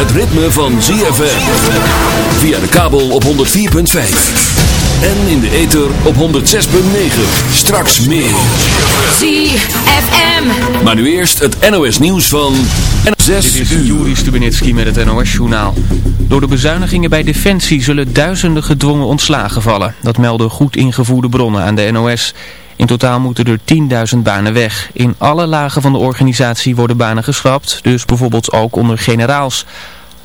Het ritme van ZFM. Via de kabel op 104.5. En in de ether op 106.9. Straks meer. ZFM. Maar nu eerst het NOS nieuws van 6 Dit is uur. Juri Stubenitski met het NOS-journaal. Door de bezuinigingen bij Defensie zullen duizenden gedwongen ontslagen vallen. Dat melden goed ingevoerde bronnen aan de NOS. In totaal moeten er 10.000 banen weg. In alle lagen van de organisatie worden banen geschrapt, dus bijvoorbeeld ook onder generaals.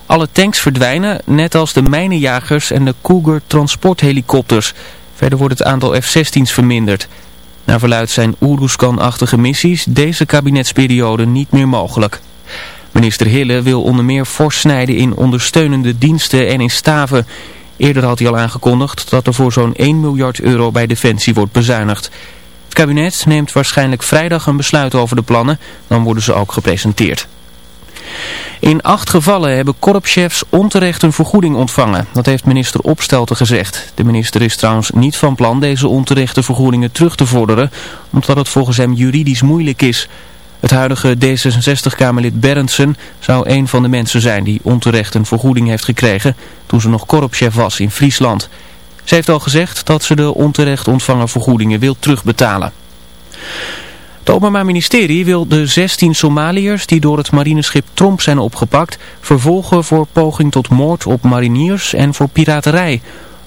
Alle tanks verdwijnen, net als de mijnenjagers en de Cougar transporthelikopters. Verder wordt het aantal F-16's verminderd. Naar verluid zijn Oeruzkan-achtige missies deze kabinetsperiode niet meer mogelijk. Minister Hille wil onder meer fors snijden in ondersteunende diensten en in staven. Eerder had hij al aangekondigd dat er voor zo'n 1 miljard euro bij Defensie wordt bezuinigd. Kabinet neemt waarschijnlijk vrijdag een besluit over de plannen, dan worden ze ook gepresenteerd. In acht gevallen hebben korpschefs onterecht een vergoeding ontvangen. Dat heeft minister Opstelten gezegd. De minister is trouwens niet van plan deze onterechte vergoedingen terug te vorderen, omdat het volgens hem juridisch moeilijk is. Het huidige D66-Kamerlid Berendsen zou een van de mensen zijn die onterecht een vergoeding heeft gekregen toen ze nog korpschef was in Friesland. Ze heeft al gezegd dat ze de onterecht ontvangen vergoedingen wil terugbetalen. Het Openbaar Ministerie wil de 16 Somaliërs die door het marineschip Tromp zijn opgepakt vervolgen voor poging tot moord op mariniers en voor piraterij.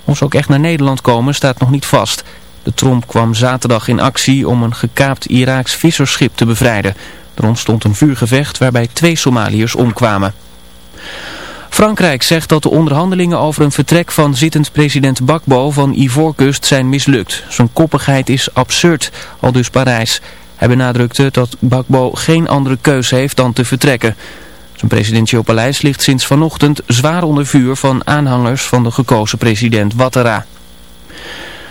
Of ze ook echt naar Nederland komen staat nog niet vast. De Tromp kwam zaterdag in actie om een gekaapt Iraaks visserschip te bevrijden. Er ontstond een vuurgevecht waarbij twee Somaliërs omkwamen. Frankrijk zegt dat de onderhandelingen over een vertrek van zittend president Bakbo van Ivoorkust zijn mislukt. Zijn koppigheid is absurd, al dus Parijs. Hij benadrukte dat Bakbo geen andere keuze heeft dan te vertrekken. Zijn presidentieel paleis ligt sinds vanochtend zwaar onder vuur van aanhangers van de gekozen president Ouattara.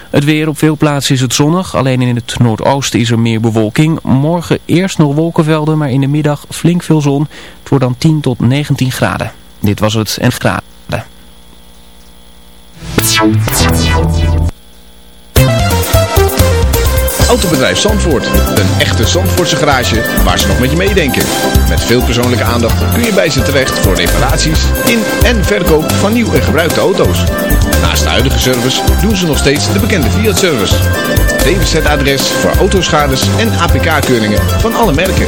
Het weer op veel plaatsen is het zonnig, alleen in het noordoosten is er meer bewolking. Morgen eerst nog wolkenvelden, maar in de middag flink veel zon. Het wordt dan 10 tot 19 graden. Dit was het en graden. Autobedrijf Zandvoort. Een echte Zandvoortse garage waar ze nog met je meedenken. Met veel persoonlijke aandacht kun je bij ze terecht voor reparaties in en verkoop van nieuw en gebruikte auto's. Naast de huidige service doen ze nog steeds de bekende Fiat-service. DWZ-adres voor autoschades en APK-keuringen van alle merken.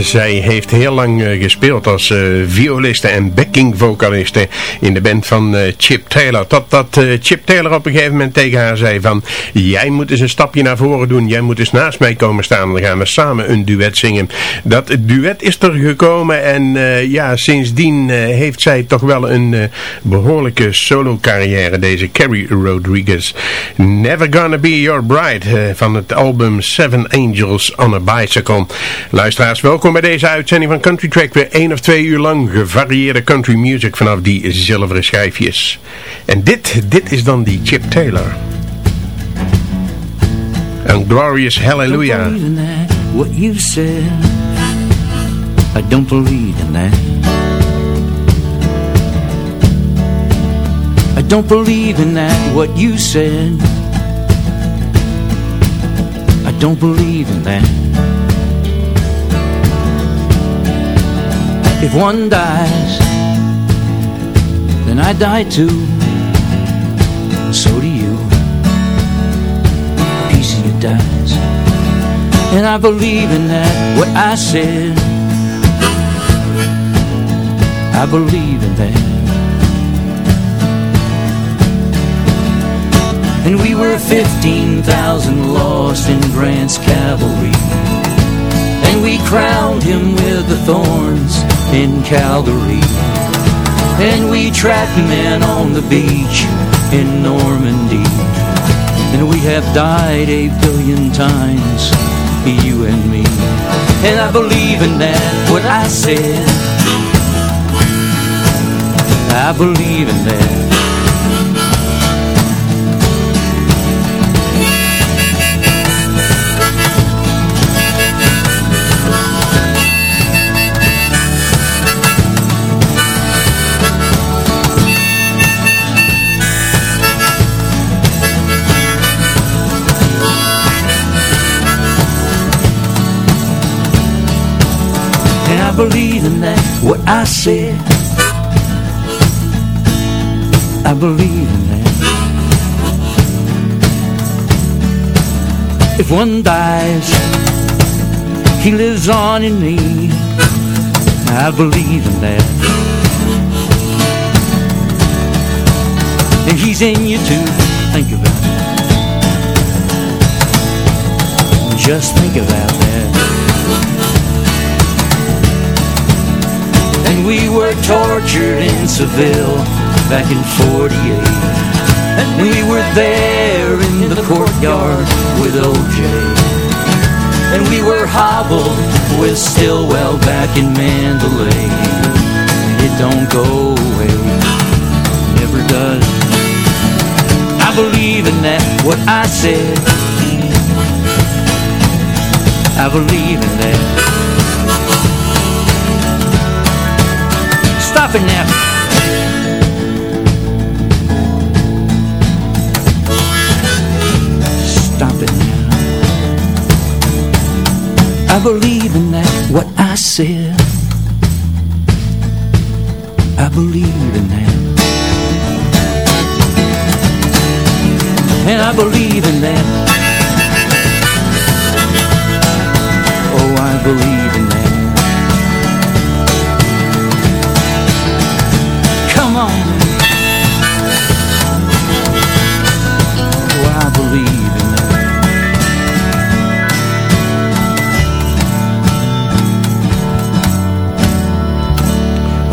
Zij heeft heel lang eh, gespeeld als eh, violiste en backing vocaliste in de band van eh, Chip Taylor. Totdat Chip Taylor op een gegeven moment tegen haar zei van... Jij moet eens een stapje naar voren doen. Jij moet eens naast mij komen staan. Dan gaan we samen een duet zingen. Dat duet is er gekomen en ja, sindsdien heeft zij toch wel een behoorlijke solo carrière. Deze Carrie Rodriguez. Never Gonna Be Your Bride van het album Seven Angels on a Bicycle. Luisteraars, welkom bij deze uitzending van Country Track. Weer één of twee uur lang gevarieerde country music vanaf die zilveren schijfjes. En dit, dit is dan die Chip Taylor. Een glorious hallelujah. I don't in that, what you said. I don't believe in that. I don't believe in that, what you said. I don't believe in that. If one dies, then I die too. So do you. A piece of you dies. And I believe in that, what I said. I believe in that. And we were 15,000 lost in Grant's cavalry. And we crowned him with the thorns in Calgary. And we trapped men on the beach in Normandy. And we have died a billion times, you and me. And I believe in that, what I said. I believe in that. Believe in that, what I said. I believe in that. If one dies, he lives on in me. I believe in that. And he's in you too. Think about it. Just think about that. And we were tortured in Seville back in 48 And we were there in the courtyard with OJ And we were hobbled with Stillwell back in Mandalay. And it don't go away, never does. I believe in that, what I said. I believe in that It now Stop it now. I believe in that, what I said. I believe in that. And I believe in that. Oh, I believe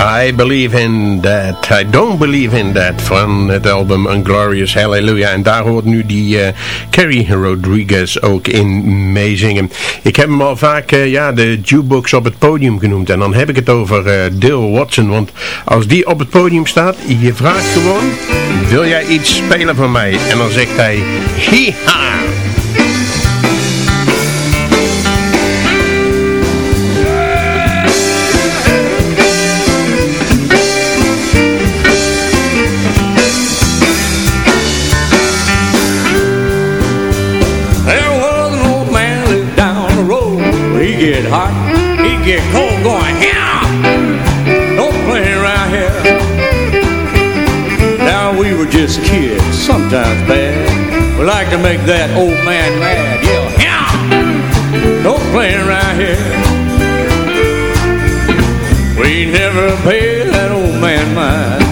I Believe in That. I Don't Believe in That van het album Unglorious Hallelujah. En daar hoort nu die eh, Kerry Rodriguez ook in meezingen. Ik heb hem al vaak eh, ja, de jukebox op het podium genoemd. En dan heb ik het over uh, Watson. Want als die op het podium staat, je vraagt gewoon... Wil jij iets spelen van mij? En dan zegt hij... Hiha! Sometimes bad. We like to make that old man mad. Yeah, yeah. Don't play around here. We never paid that old man mind.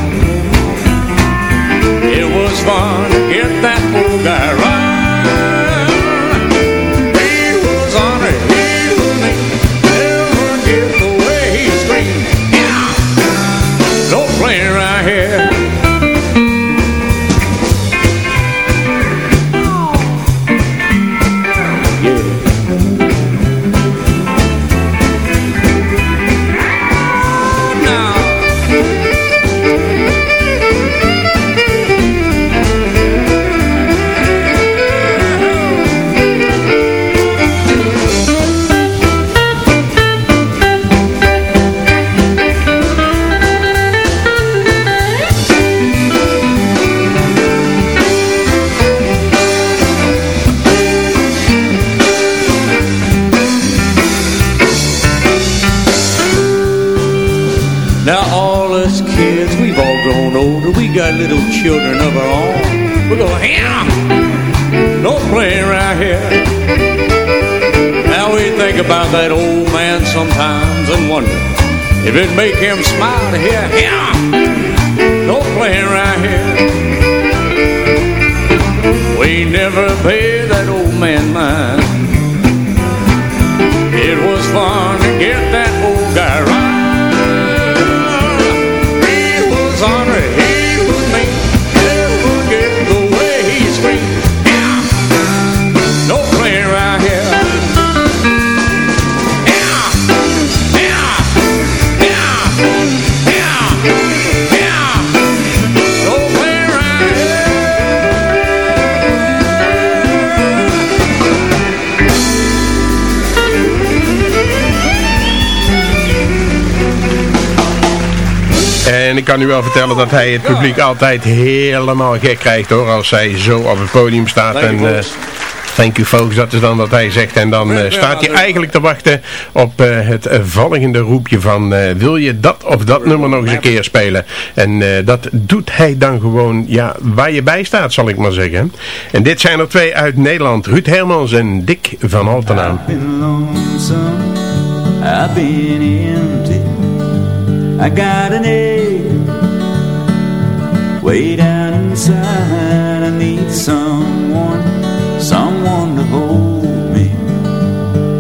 It was fun to get that kids, we've all grown older. We got little children of our own. We go, yeah, don't play around here. Now we think about that old man sometimes and wonder if it make him smile to hear, yeah, don't play around here. We never paid that old man mind. It was fun to get that En ik kan u wel vertellen dat hij het publiek altijd helemaal gek krijgt hoor. Als hij zo op het podium staat. Thank you, en, eh, folks. thank you folks, dat is dan wat hij zegt. En dan eh, staat hij eigenlijk te wachten op eh, het volgende roepje van... eh, wil je dat of dat nummer nog eens een keer spelen? En eh, dat doet hij dan gewoon ja, waar je bij staat, zal ik maar zeggen. En dit zijn er twee uit Nederland. Ruud Hermans en Dick van Altenaam. I've been lonesome, I've been empty. I got an way down inside. I need someone, someone to hold me.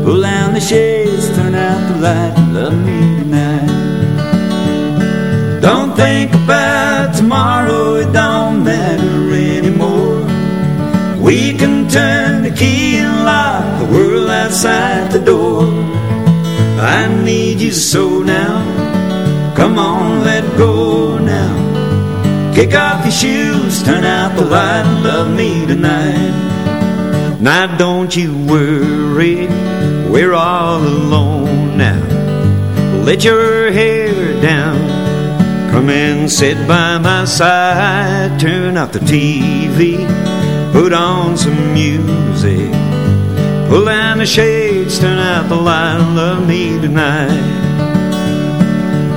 Pull down the shades, turn out the light, love me tonight. Don't think about tomorrow, it don't matter anymore. We can turn the key and lock the world outside the door. I need you so now. Come on, let go. Kick off your shoes, turn out the light, love me tonight. Now don't you worry, we're all alone now. Let your hair down, come and sit by my side. Turn off the TV, put on some music. Pull down the shades, turn out the light, love me tonight.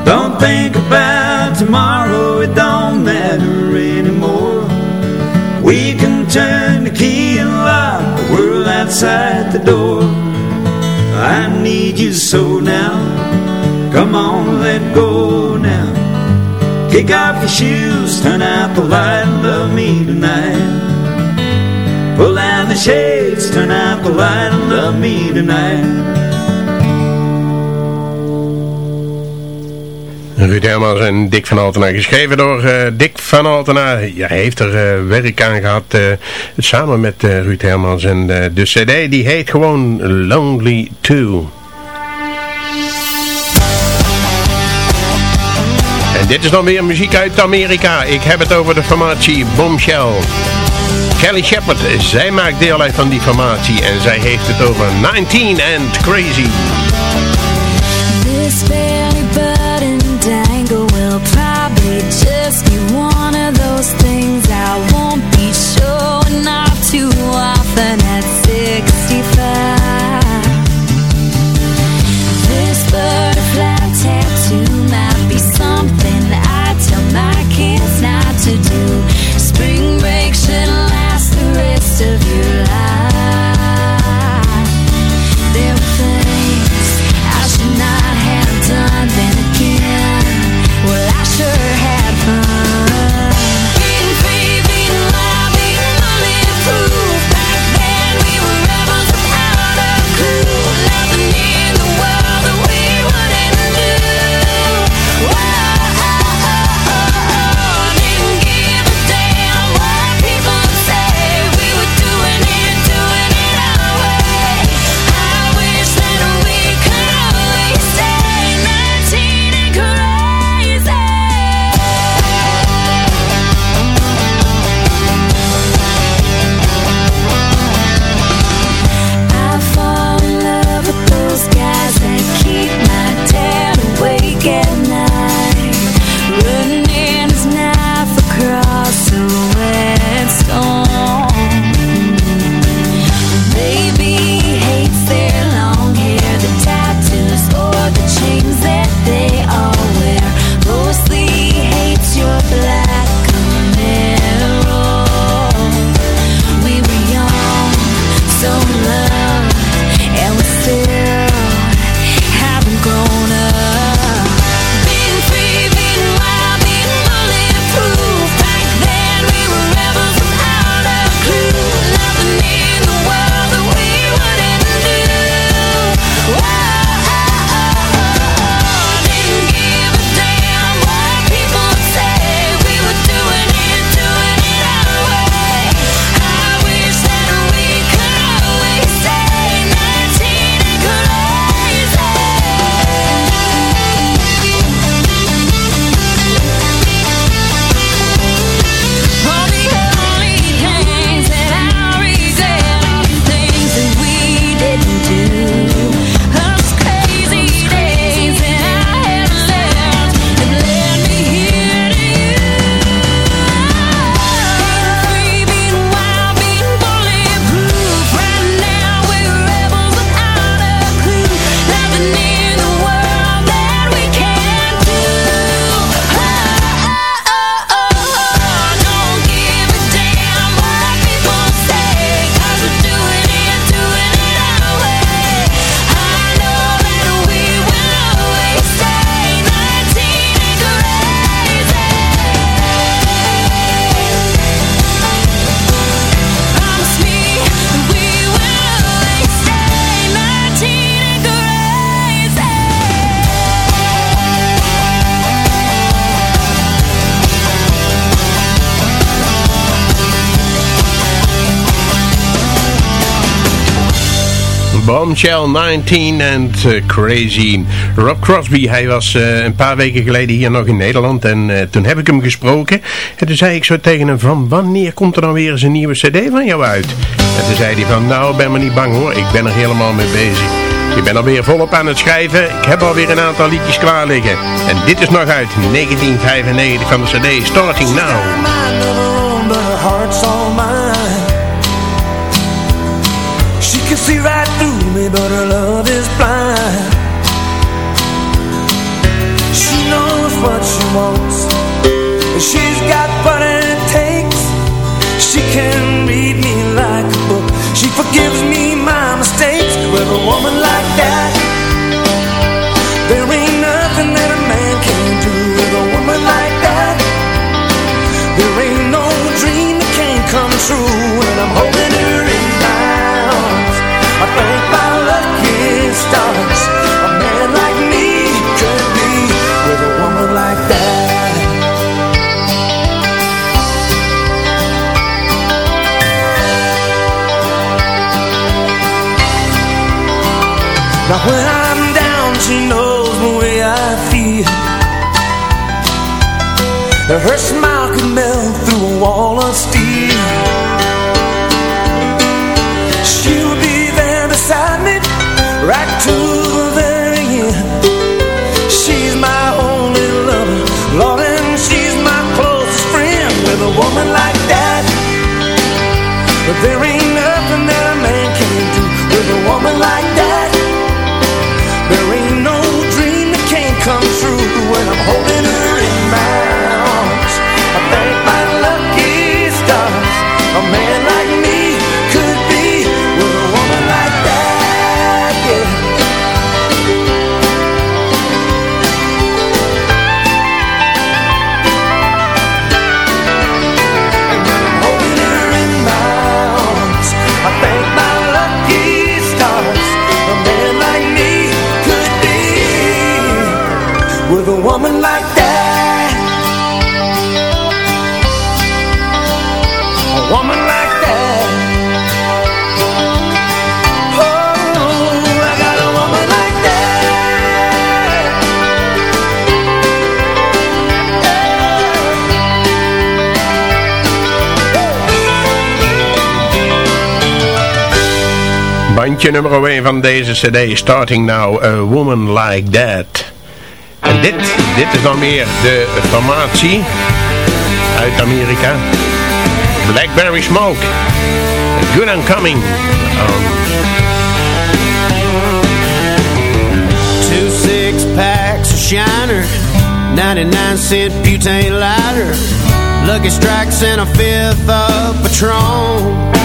Don't think about tomorrow, it don't matter anymore. We can turn the key and lock the world outside the door. I need you so now. Come on, let go now. Kick off your shoes, turn out the light, love me tonight. Pull down the shades, turn out the light, love me tonight. Ruud Hermans en Dick van Altena. Geschreven door uh, Dick van Altena. Ja, hij heeft er uh, werk aan gehad uh, samen met Ruud Hermans. En de cd die heet gewoon Lonely 2. En dit is dan weer muziek uit Amerika. Ik heb het over de formatie Bombshell. Kelly Shepard, zij maakt deel uit van die formatie. En zij heeft het over 19 and Crazy. Bombshell 19 and uh, Crazy. Rob Crosby, hij was uh, een paar weken geleden hier nog in Nederland en uh, toen heb ik hem gesproken. En toen zei ik zo tegen hem van, wanneer komt er dan weer eens een nieuwe cd van jou uit? En toen zei hij van, nou ben maar niet bang hoor, ik ben er helemaal mee bezig. Ik ben alweer volop aan het schrijven. Ik heb alweer een aantal liedjes klaar liggen. En dit is nog uit 1995 van de cd Starting Now. Wants, she's got what it takes. She can read me like a book. She forgives me my mistakes. With a woman like that, Now when I'm down, she knows the way I feel. Her smile woman like that. A woman like that. Oh, I got a woman like that. Bandje nummer 1 van deze cd, Starting Now, A Woman Like That. Dit, dit is dan weer de formatie uit Amerika. Blackberry Smoke. Good and Coming. Two six packs of Shiner, 99 cent butane lighter, Lucky Strikes and a fifth of Patron.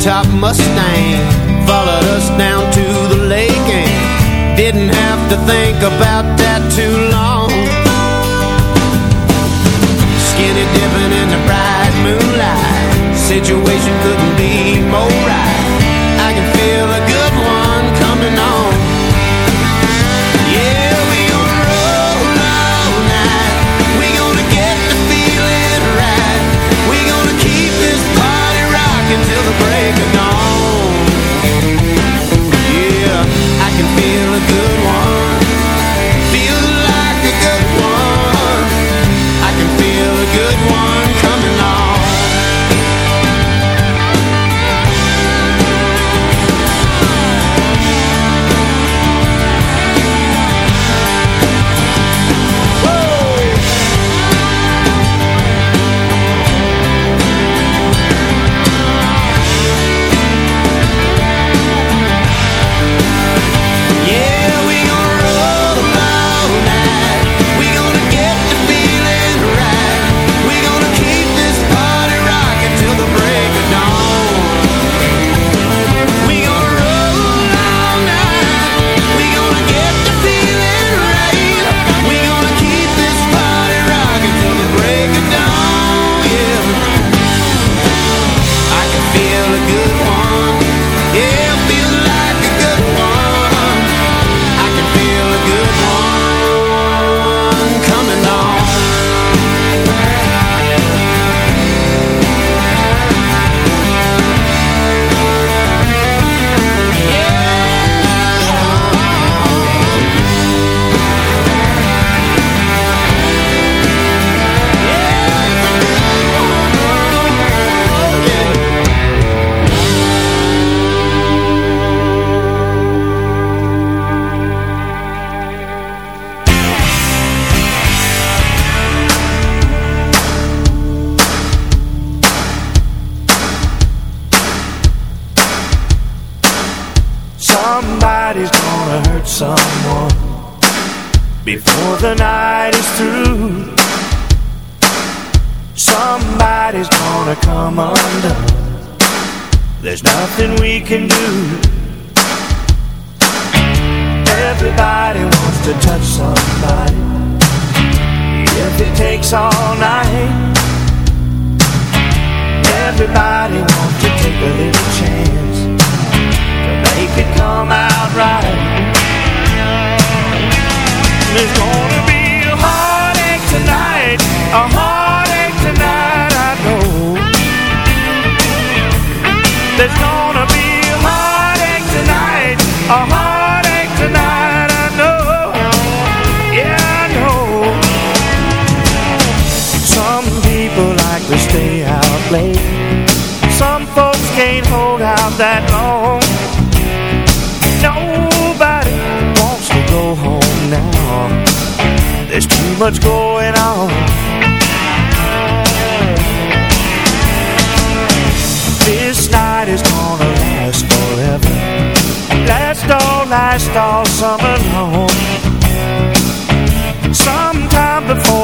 Ragtop Mustang followed us down to the lake and didn't have to think about that too long. Skinny dipping in the bright moonlight, situation couldn't be more right.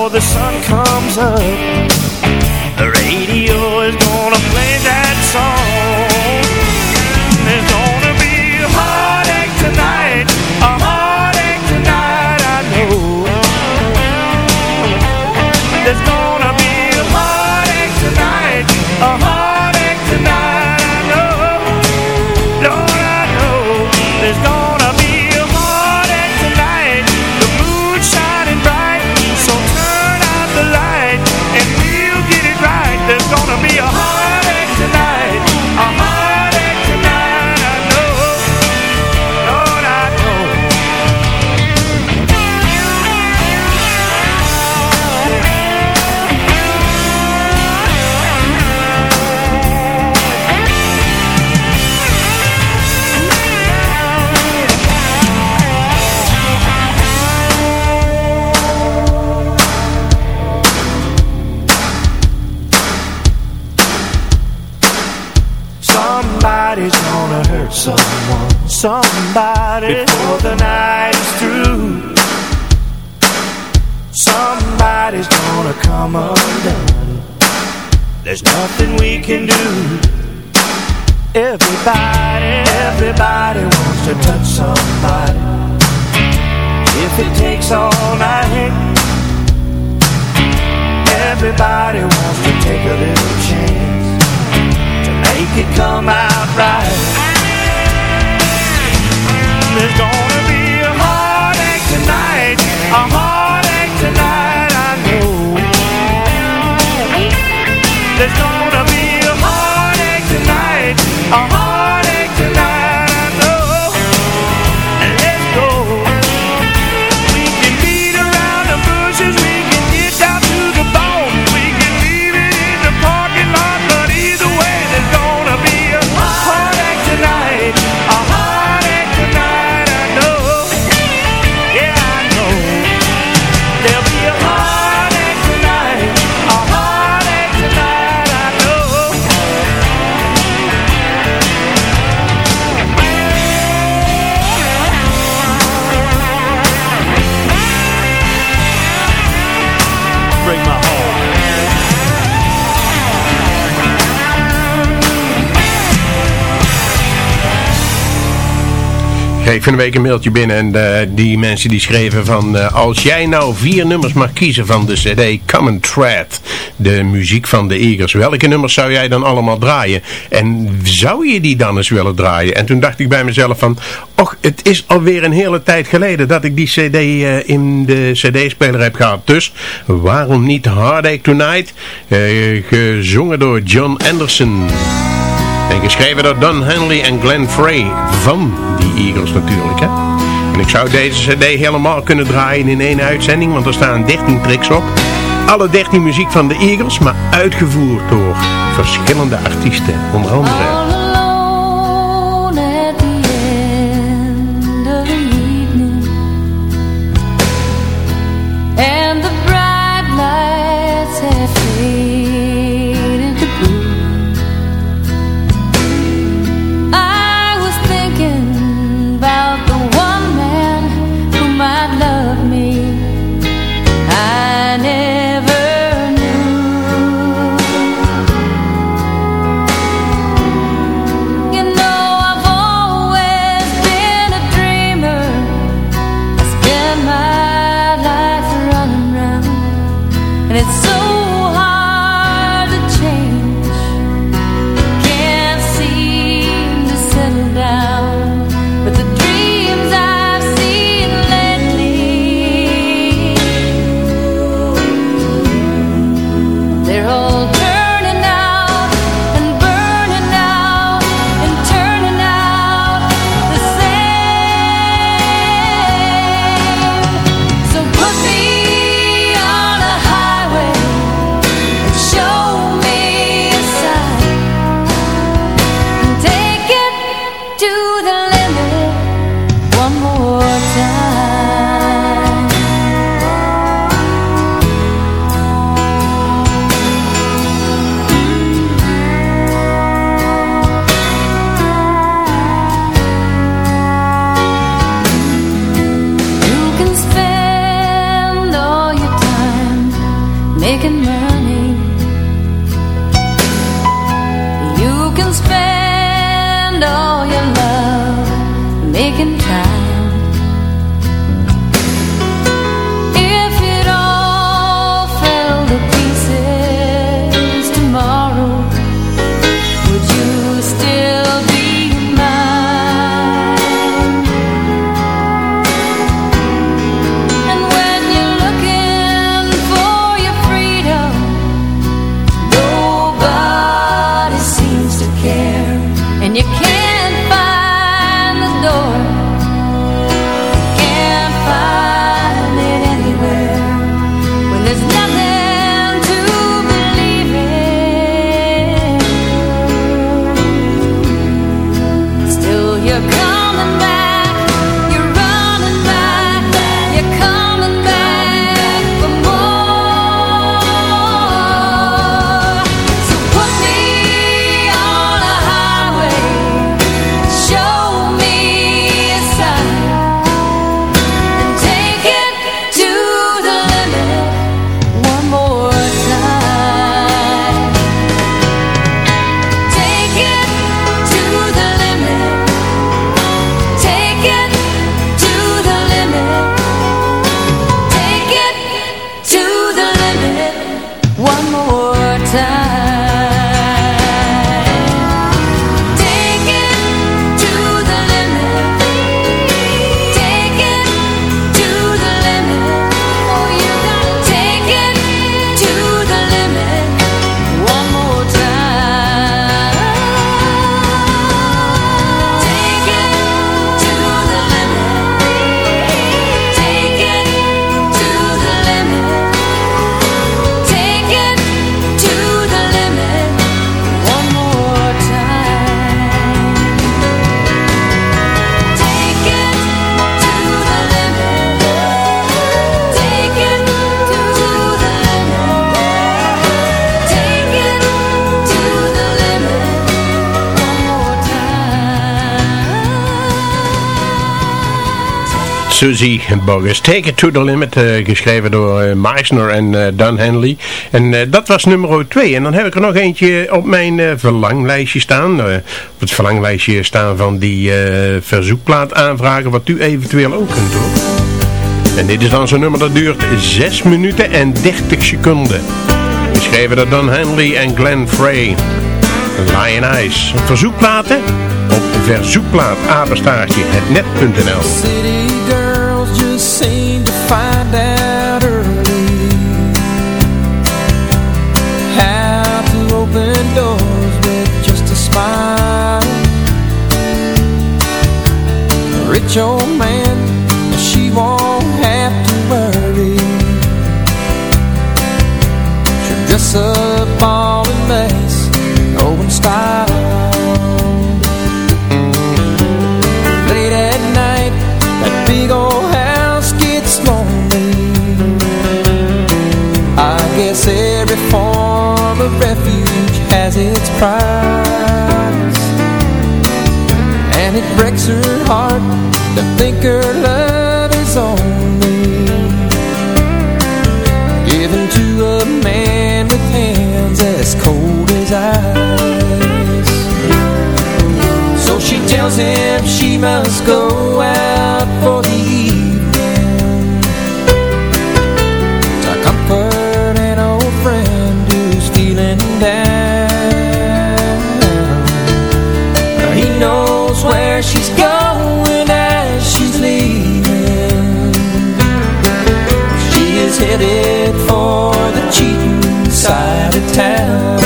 the sun comes up. 아 Kreeg van de week een mailtje binnen en eh, die mensen die schreven van... Eh, als jij nou vier nummers mag kiezen van de cd Common Thread, de muziek van de Eagles... welke nummers zou jij dan allemaal draaien? En zou je die dan eens willen draaien? En toen dacht ik bij mezelf van... Och, het is alweer een hele tijd geleden dat ik die cd eh, in de cd-speler heb gehad. Dus waarom niet Heartache Tonight? gezongen door John Anderson. En geschreven door Don Henley en Glenn Frey van die Eagles natuurlijk. Hè? En ik zou deze cd helemaal kunnen draaien in één uitzending, want er staan 13 tracks op. Alle 13 muziek van de Eagles, maar uitgevoerd door verschillende artiesten. Onder andere... Oh, Susie Bogus, Take It To The Limit, eh, geschreven door eh, Meisner en eh, Dan Henley. En dat was nummer 2. En dan heb ik er nog eentje op mijn verlanglijstje staan. Op het verlanglijstje staan van die verzoekplaat aanvragen, wat u eventueel ook kunt doen. En dit is dan zo'n nummer dat duurt 6 minuten en 30 seconden. Geschreven door Don Henley en Glenn Frey. Lion Eyes. Verzoekplaten op verzoekplaat Rich old man, she won't have to worry. She'll dress up all in lace, go style. Late at night, that big old house gets lonely. I guess every form of refuge has its price. And it breaks her heart to think her love is only given to a man with hands as cold as ice. So she tells him she must go out for headed for the cheating side of town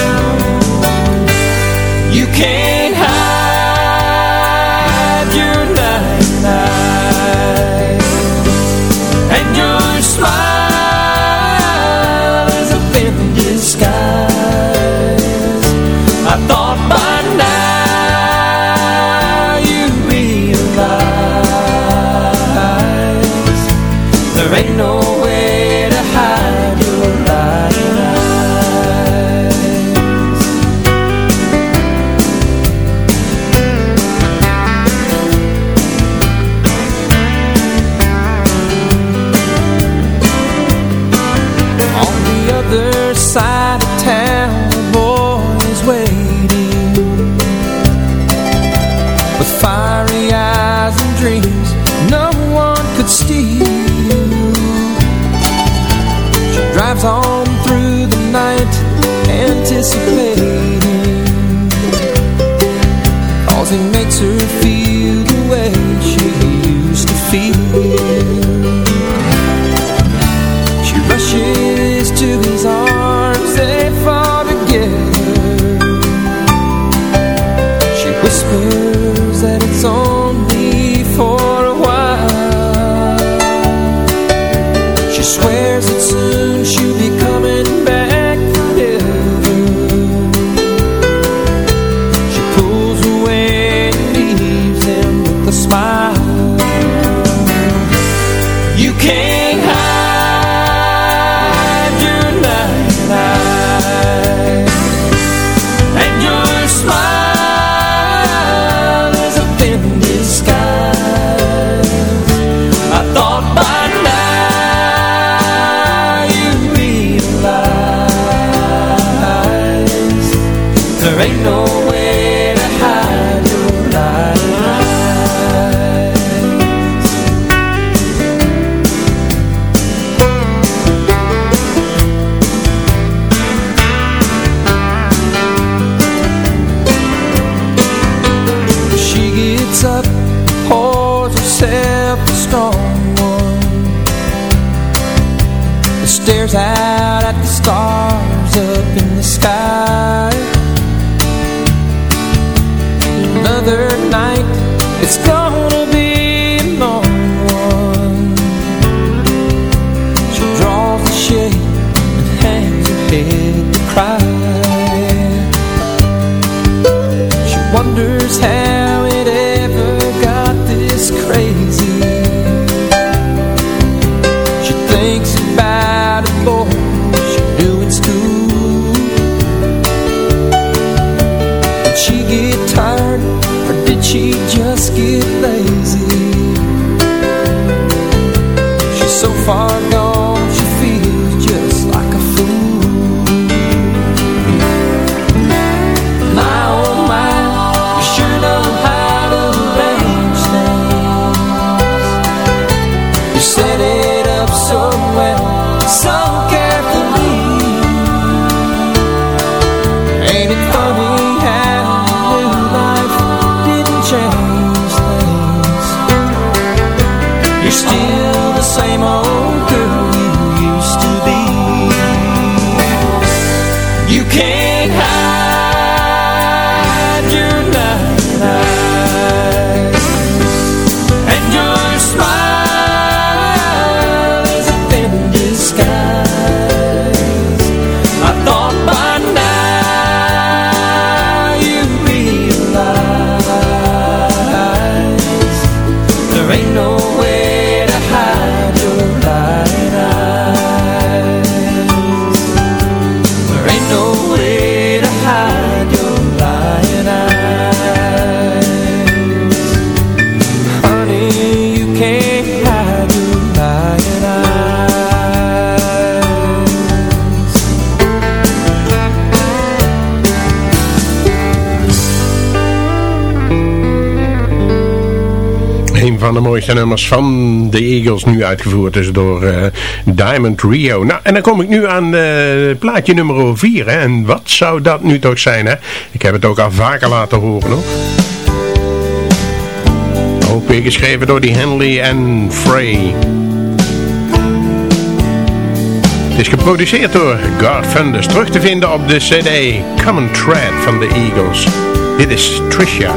nummers van de Eagles nu uitgevoerd is door eh, Diamond Rio. Nou, en dan kom ik nu aan eh, plaatje nummer 4. En wat zou dat nu toch zijn, hè? Ik heb het ook al vaker laten horen, hoor. Ook weer geschreven door die Henley en Frey. Het is geproduceerd door Godfunders Terug te vinden op de cd Common Thread van de Eagles. Dit is Trisha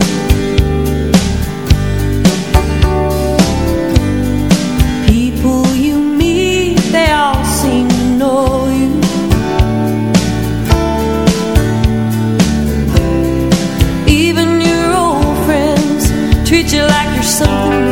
something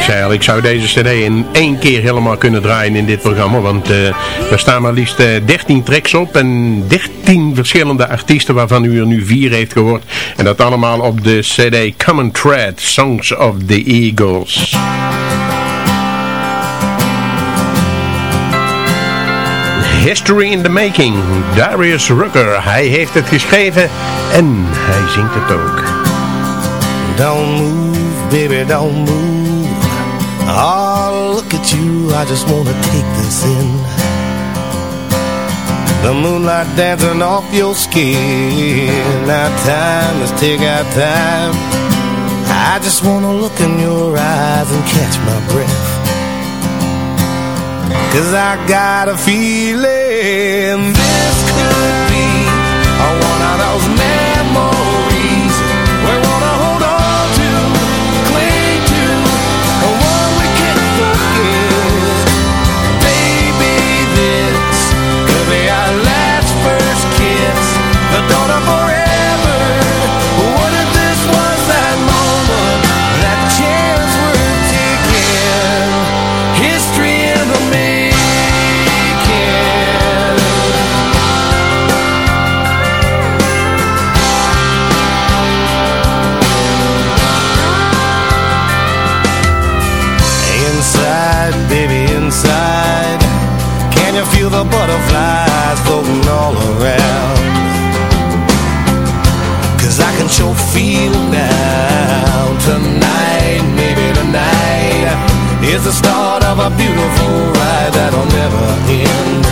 Ik zei al, ik zou deze cd in één keer helemaal kunnen draaien in dit programma. Want eh, uh, er staan maar liefst eh, uh, 13 tracks op. En 13 verschillende artiesten waarvan u er nu vier heeft gehoord. En dat allemaal op de cd Common Thread, Songs of the Eagles. History in the Making, Darius Rucker. Hij heeft het geschreven en hij zingt het ook. Don't move, baby, don't move. Oh, look at you, I just wanna take this in. The moonlight dancing off your skin. Now time, let's take our time. I just wanna look in your eyes and catch my breath. Cause I got a feeling this is the start of a beautiful ride that'll never end.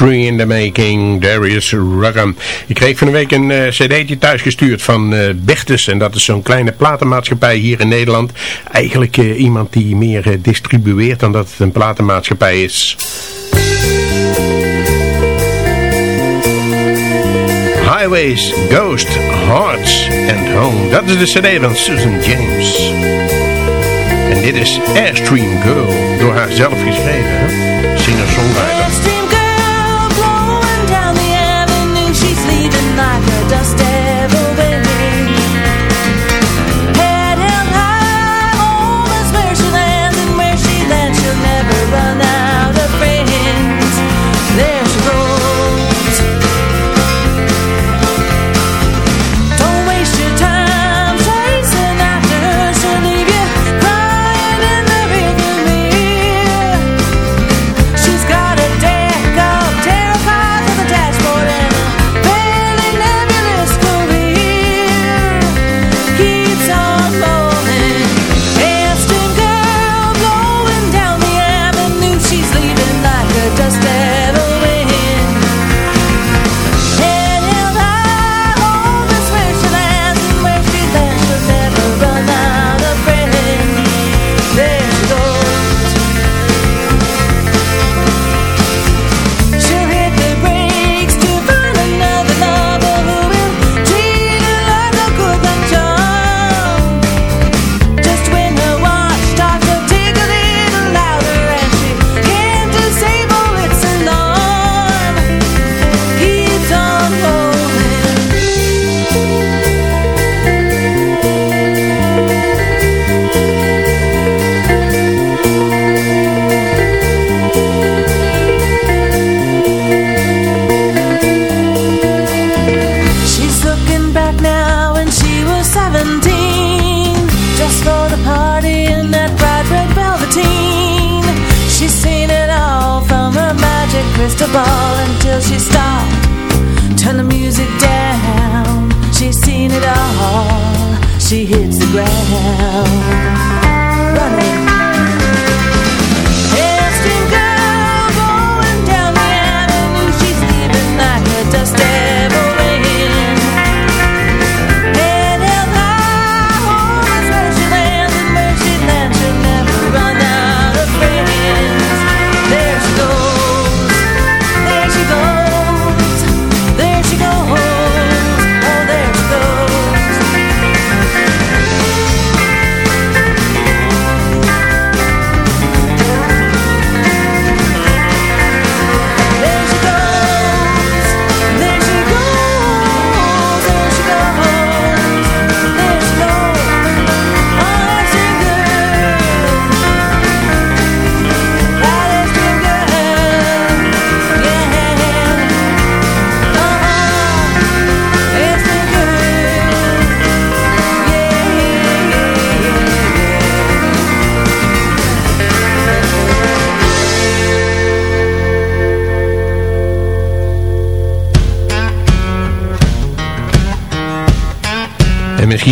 Tree in the Making, Darius Ruggum. Ik kreeg van de week een eh, cd'tje thuisgestuurd van uh, En dat is zo'n kleine platenmaatschappij hier in Nederland. Eigenlijk eh, iemand die meer distribueert dan dat het een platenmaatschappij is. Highways, Ghost, Hearts and Home. Dat is de cd van Susan James. En dit is Airstream Girl, door haar zelf geschreven. Singer-songwriter.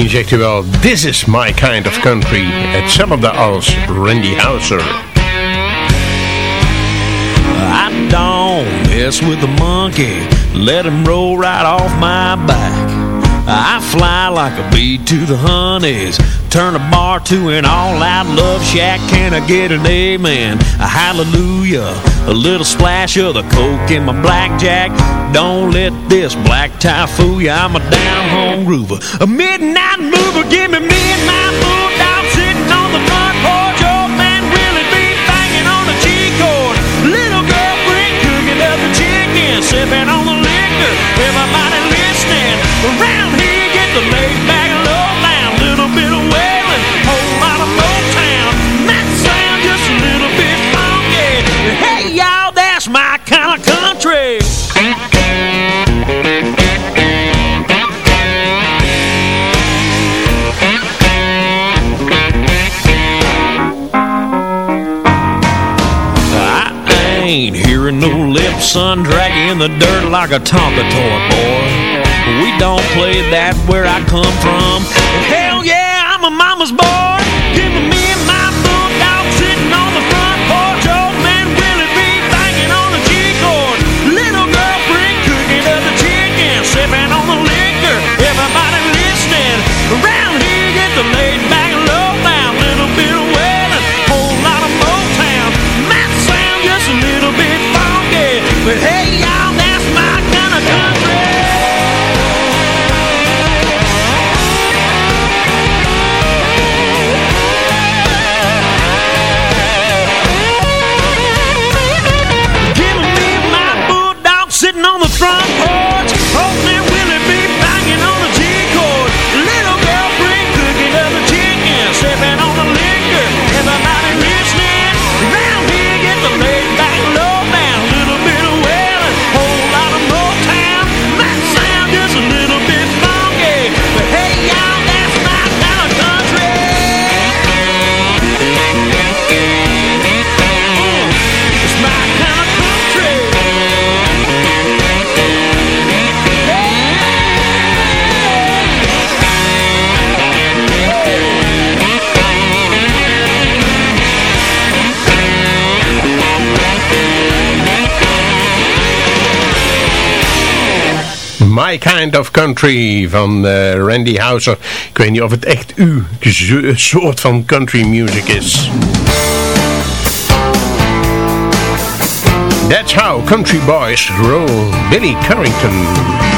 Misschien zegt u wel, this is my kind of country. Hetzelfde als Randy Houser. I don't mess with the monkey, let him roll right off my back. I fly like a bee to the honeys, turn a bar to an all-out love shack. Can I get an amen? A hallelujah, a little splash of the coke in my blackjack. Don't let this black tie fool ya. I'm a down-home groover, a midnight mover. Give me me and my bulldog sitting on the front porch. Old man Willie be banging on the G-chord. Little girl bring cooking up the chicken, sipping on the liquor. Everybody listening. Around son, dragging in the dirt like a Tonka toy, boy. We don't play that where I come from. Kind of Country van eh, Randy Houser. Ik weet niet of het echt uw soort van country music is. That's how country boys roll. Billy Currington.